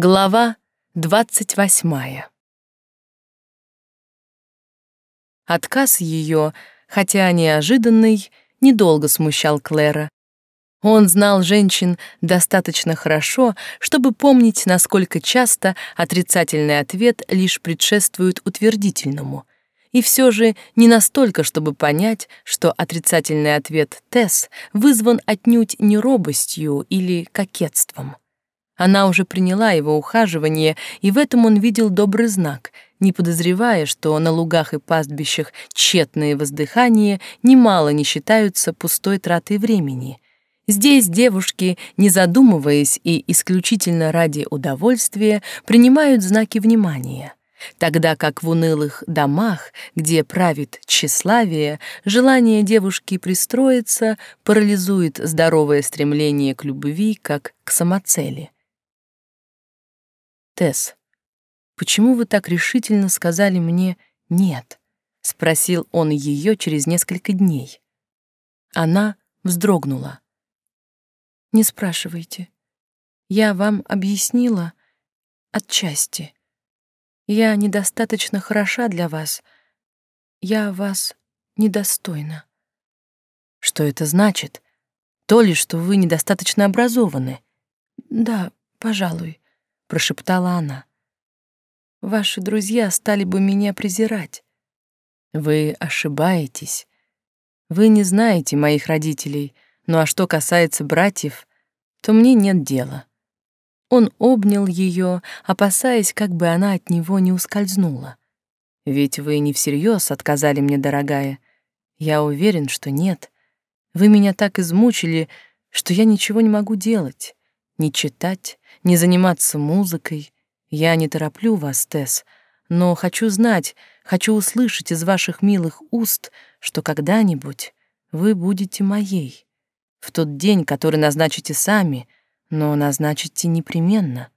Глава двадцать восьмая. Отказ ее, хотя неожиданный, недолго смущал Клэра. Он знал женщин достаточно хорошо, чтобы помнить, насколько часто отрицательный ответ лишь предшествует утвердительному, и все же не настолько, чтобы понять, что отрицательный ответ Тесс вызван отнюдь не робостью или кокетством. Она уже приняла его ухаживание, и в этом он видел добрый знак, не подозревая, что на лугах и пастбищах тщетные воздыхания немало не считаются пустой тратой времени. Здесь девушки, не задумываясь и исключительно ради удовольствия, принимают знаки внимания тогда как в унылых домах, где правит тщеславие, желание девушки пристроиться парализует здоровое стремление к любви как к самоцели. Тесс, почему вы так решительно сказали мне «нет»?» — спросил он ее через несколько дней. Она вздрогнула. «Не спрашивайте. Я вам объяснила отчасти. Я недостаточно хороша для вас. Я вас недостойна». «Что это значит? То ли, что вы недостаточно образованы?» «Да, пожалуй», прошептала она. Ваши друзья стали бы меня презирать. Вы ошибаетесь. Вы не знаете моих родителей, ну а что касается братьев, то мне нет дела. Он обнял ее, опасаясь, как бы она от него не ускользнула. Ведь вы не всерьез отказали мне, дорогая. Я уверен, что нет. Вы меня так измучили, что я ничего не могу делать не читать, не заниматься музыкой. Я не тороплю вас, Тесс, но хочу знать, хочу услышать из ваших милых уст, что когда-нибудь вы будете моей. В тот день, который назначите сами, но назначите непременно.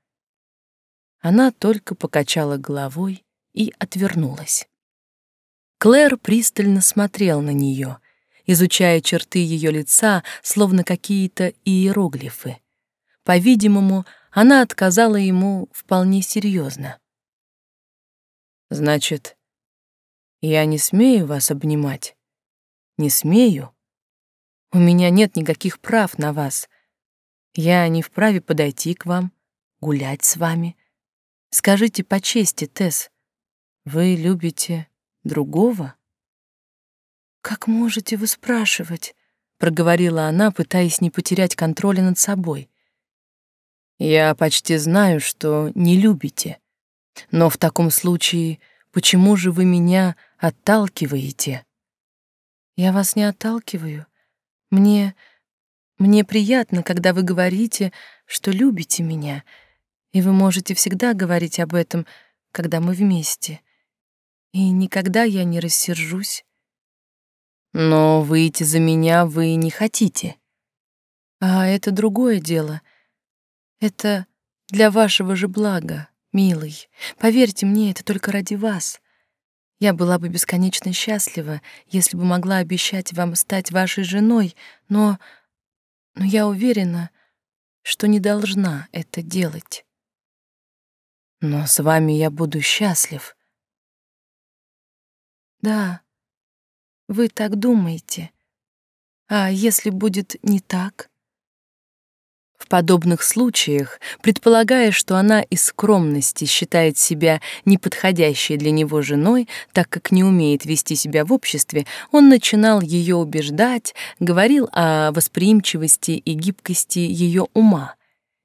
Она только покачала головой и отвернулась. Клэр пристально смотрел на нее, изучая черты ее лица, словно какие-то иероглифы. По-видимому, она отказала ему вполне серьезно. Значит, я не смею вас обнимать. Не смею. У меня нет никаких прав на вас. Я не вправе подойти к вам, гулять с вами. Скажите по чести, Тесс, вы любите другого? Как можете вы спрашивать? проговорила она, пытаясь не потерять контроля над собой. Я почти знаю, что не любите. Но в таком случае, почему же вы меня отталкиваете? Я вас не отталкиваю. Мне мне приятно, когда вы говорите, что любите меня, и вы можете всегда говорить об этом, когда мы вместе. И никогда я не рассержусь. Но выйти за меня вы не хотите. А это другое дело. Это для вашего же блага, милый. Поверьте мне, это только ради вас. Я была бы бесконечно счастлива, если бы могла обещать вам стать вашей женой, но... Но я уверена, что не должна это делать. Но с вами я буду счастлив. Да, вы так думаете. А если будет не так? В подобных случаях, предполагая, что она из скромности считает себя неподходящей для него женой, так как не умеет вести себя в обществе, он начинал ее убеждать, говорил о восприимчивости и гибкости ее ума.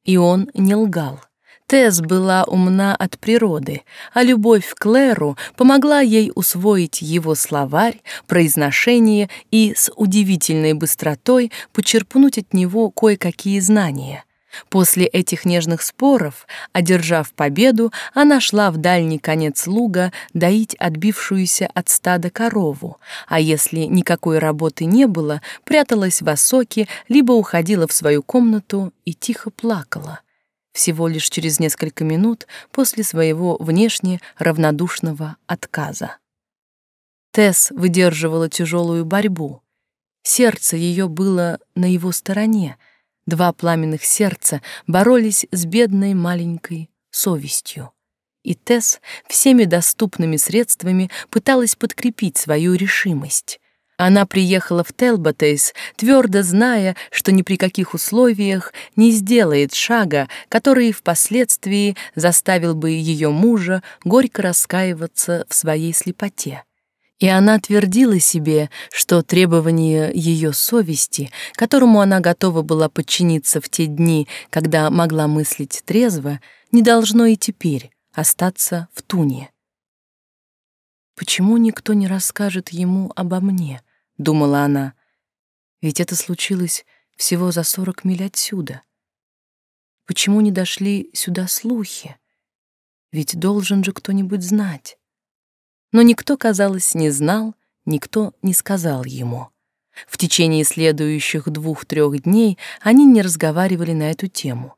И он не лгал. Тесс была умна от природы, а любовь к Клэру помогла ей усвоить его словарь, произношение и с удивительной быстротой почерпнуть от него кое-какие знания. После этих нежных споров, одержав победу, она шла в дальний конец луга доить отбившуюся от стада корову, а если никакой работы не было, пряталась в осоке, либо уходила в свою комнату и тихо плакала всего лишь через несколько минут после своего внешне равнодушного отказа. Тесс выдерживала тяжелую борьбу. Сердце ее было на его стороне. Два пламенных сердца боролись с бедной маленькой совестью. И Тесс всеми доступными средствами пыталась подкрепить свою решимость. Она приехала в Телботейс, твердо зная, что ни при каких условиях не сделает шага, который впоследствии заставил бы ее мужа горько раскаиваться в своей слепоте. И она твердила себе, что требование ее совести, которому она готова была подчиниться в те дни, когда могла мыслить трезво, не должно и теперь остаться в туне. Почему никто не расскажет ему обо мне? — думала она. «Ведь это случилось всего за сорок миль отсюда. Почему не дошли сюда слухи? Ведь должен же кто-нибудь знать». Но никто, казалось, не знал, никто не сказал ему. В течение следующих двух-трех дней они не разговаривали на эту тему.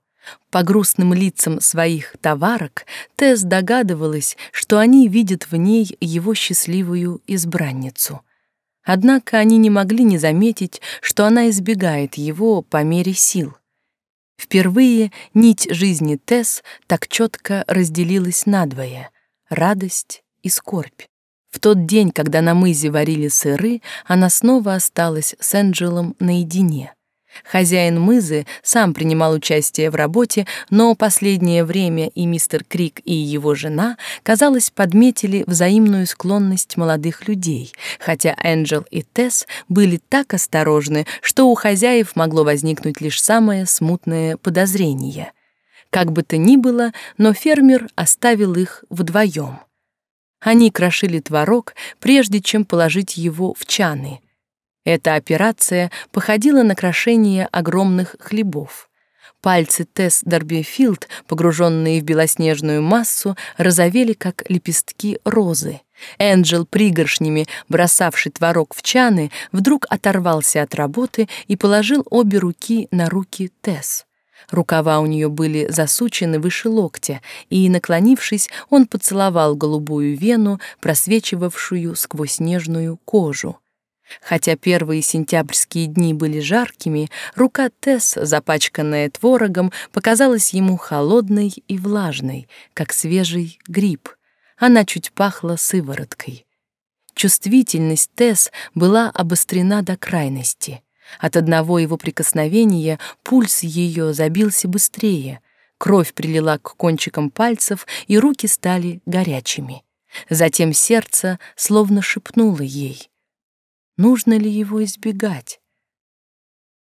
По грустным лицам своих товарок Тесс догадывалась, что они видят в ней его счастливую избранницу — Однако они не могли не заметить, что она избегает его по мере сил. Впервые нить жизни Тесс так четко разделилась надвое — радость и скорбь. В тот день, когда на мызе варили сыры, она снова осталась с Энджелом наедине — Хозяин мызы сам принимал участие в работе, но последнее время и мистер Крик, и его жена, казалось, подметили взаимную склонность молодых людей, хотя Энджел и Тесс были так осторожны, что у хозяев могло возникнуть лишь самое смутное подозрение. Как бы то ни было, но фермер оставил их вдвоем. Они крошили творог, прежде чем положить его в чаны — эта операция походила на крошение огромных хлебов. Пальцы Тесс Дарбифилд, погруженные в белоснежную массу, розовели, как лепестки розы. Энджел, пригоршнями бросавший творог в чаны, вдруг оторвался от работы и положил обе руки на руки Тесс. Рукава у нее были засучены выше локтя, и, наклонившись, он поцеловал голубую вену, просвечивавшую сквозь нежную кожу. Хотя первые сентябрьские дни были жаркими, рука Тесс, запачканная творогом, показалась ему холодной и влажной, как свежий гриб. Она чуть пахла сывороткой. Чувствительность Тесс была обострена до крайности. От одного его прикосновения пульс ее забился быстрее, кровь прилила к кончикам пальцев, и руки стали горячими. Затем сердце словно шепнуло ей — Нужно ли его избегать?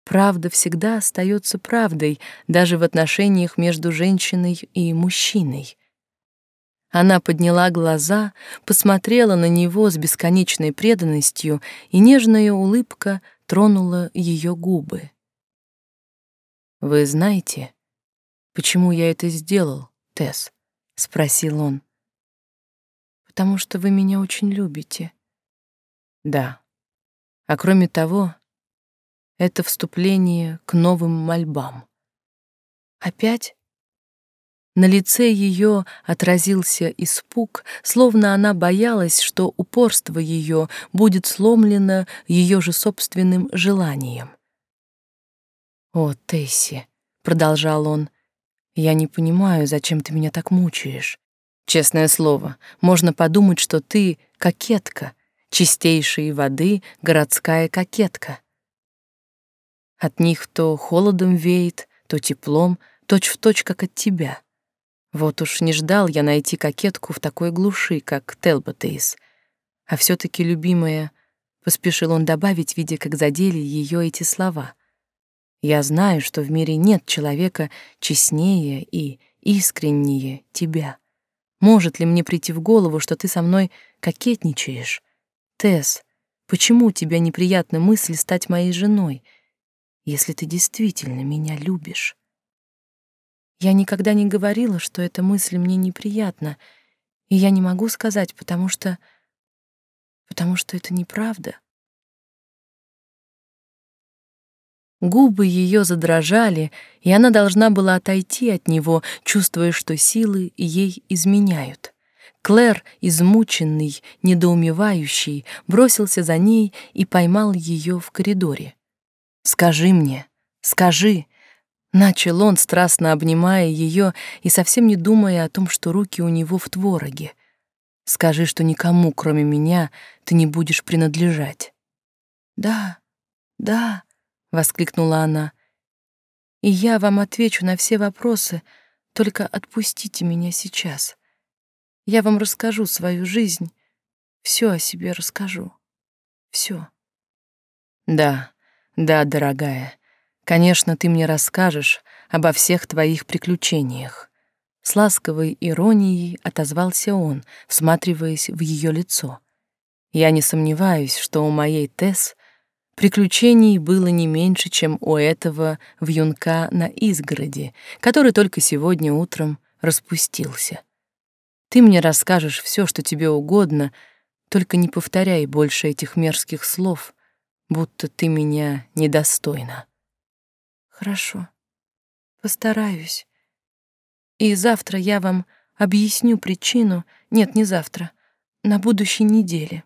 Правда всегда остается правдой, даже в отношениях между женщиной и мужчиной. Она подняла глаза, посмотрела на него с бесконечной преданностью, и нежная улыбка тронула ее губы. «Вы знаете, почему я это сделал, Тесс?» — спросил он. «Потому что вы меня очень любите». «Да, а кроме того, это вступление к новым мольбам. Опять? На лице ее отразился испуг, словно она боялась, что упорство ее будет сломлено ее же собственным желанием. «О, Тесси», — продолжал он, — «я не понимаю, зачем ты меня так мучаешь. Честное слово, можно подумать, что ты кокетка, чистейшей воды городская кокетка. От них то холодом веет, то теплом, точь-в-точь, точь, как от тебя. Вот уж не ждал я найти кокетку в такой глуши, как Телботейс. А все таки любимая, поспешил он добавить, видя, как задели ее эти слова. Я знаю, что в мире нет человека честнее и искреннее тебя. Может ли мне прийти в голову, что ты со мной кокетничаешь? Тесс, почему у тебя неприятна мысль стать моей женой, если ты действительно меня любишь? Я никогда не говорила, что эта мысль мне неприятна, и я не могу сказать, потому что... потому что это неправда. Губы ее задрожали, и она должна была отойти от него, чувствуя, что силы ей изменяют. Клэр, измученный, недоумевающий, бросился за ней и поймал ее в коридоре. «Скажи мне, скажи!» Начал он, страстно обнимая ее и совсем не думая о том, что руки у него в твороге. «Скажи, что никому, кроме меня, ты не будешь принадлежать». «Да, да», — воскликнула она, — «и я вам отвечу на все вопросы, только отпустите меня сейчас. Я вам расскажу свою жизнь, все о себе расскажу, все». «Да, да, дорогая, Конечно, ты мне расскажешь обо всех твоих приключениях. С ласковой иронией отозвался он, всматриваясь в ее лицо. Я не сомневаюсь, что у моей Тесс приключений было не меньше, чем у этого вьюнка на изгороде, который только сегодня утром распустился. Ты мне расскажешь все, что тебе угодно, только не повторяй больше этих мерзких слов, будто ты меня недостойна. Хорошо. Постараюсь. И завтра я вам объясню причину. Нет, не завтра. На будущей неделе.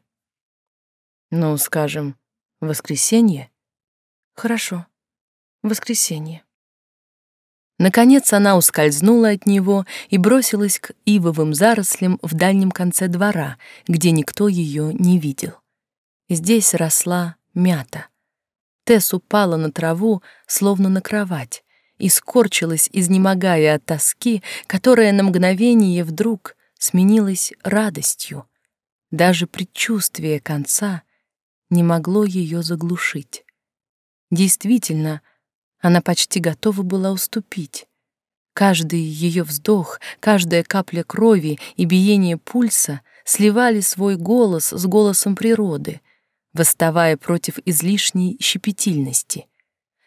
Ну, скажем, воскресенье? Хорошо. Воскресенье. Наконец она ускользнула от него и бросилась к ивовым зарослям в дальнем конце двора, где никто ее не видел. Здесь росла мята — Тесс упала на траву, словно на кровать, и скорчилась, изнемогая от тоски, которая на мгновение вдруг сменилась радостью. Даже предчувствие конца не могло ее заглушить. Действительно, она почти готова была уступить. Каждый ее вздох, каждая капля крови и биение пульса сливали свой голос с голосом природы, восставая против излишней щепетильности.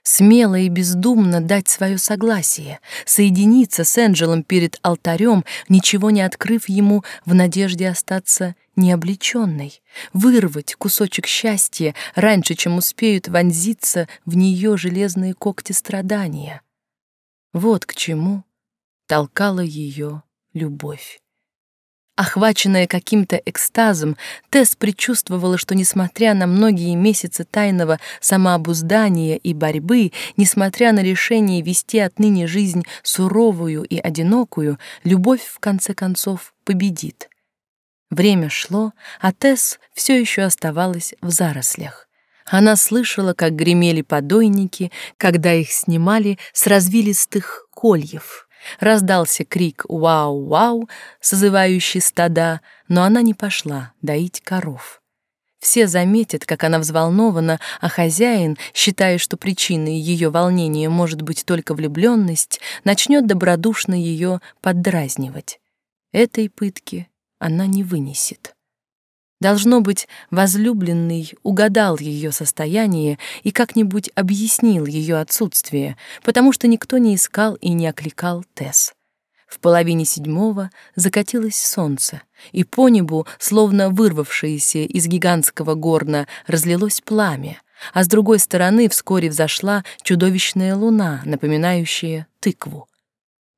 Смело и бездумно дать свое согласие, соединиться с Энджелом перед алтарем, ничего не открыв ему в надежде остаться необлеченной, вырвать кусочек счастья раньше, чем успеют вонзиться в нее железные когти страдания. Вот к чему толкала ее любовь. Охваченная каким-то экстазом, Тесс предчувствовала, что, несмотря на многие месяцы тайного самообуздания и борьбы, несмотря на решение вести отныне жизнь суровую и одинокую, любовь, в конце концов, победит. Время шло, а Тесс все еще оставалась в зарослях. Она слышала, как гремели подойники, когда их снимали с развилистых кольев. Раздался крик «Вау-вау!», созывающий стада, но она не пошла доить коров. Все заметят, как она взволнована, а хозяин, считая, что причиной ее волнения может быть только влюбленность, начнет добродушно ее поддразнивать. Этой пытки она не вынесет. Должно быть, возлюбленный угадал ее состояние и как-нибудь объяснил ее отсутствие, потому что никто не искал и не окликал Тесс. В половине седьмого закатилось солнце, и по небу, словно вырвавшееся из гигантского горна, разлилось пламя, а с другой стороны вскоре взошла чудовищная луна, напоминающая тыкву.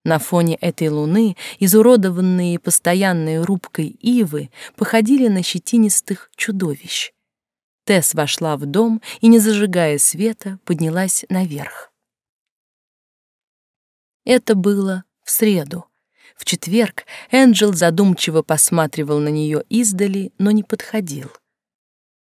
На фоне этой луны изуродованные постоянной рубкой ивы походили на щетинистых чудовищ. Тесс вошла в дом и, не зажигая света, поднялась наверх. Это было в среду. В четверг Энджел задумчиво посматривал на нее издали, но не подходил.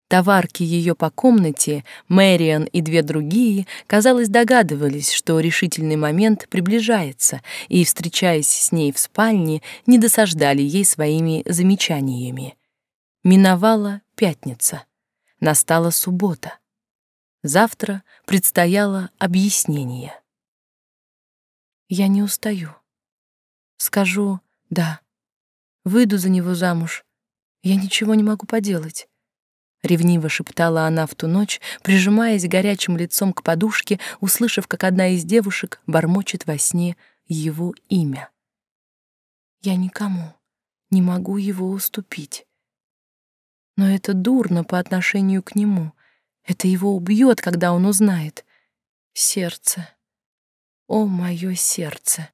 Товарки ее по комнате, Мэриан и две другие, казалось, догадывались, что решительный момент приближается, и, встречаясь с ней в спальне, не досаждали ей своими замечаниями. Миновала пятница. Настала суббота. Завтра предстояло объяснение. Я не устаю. Скажу «да». Выйду за него замуж. Я ничего не могу поделать. — ревниво шептала она в ту ночь, прижимаясь горячим лицом к подушке, услышав, как одна из девушек бормочет во сне его имя. «Я никому не могу его уступить. Но это дурно по отношению к нему. Это его убьет, когда он узнает. Сердце. О, мое сердце!»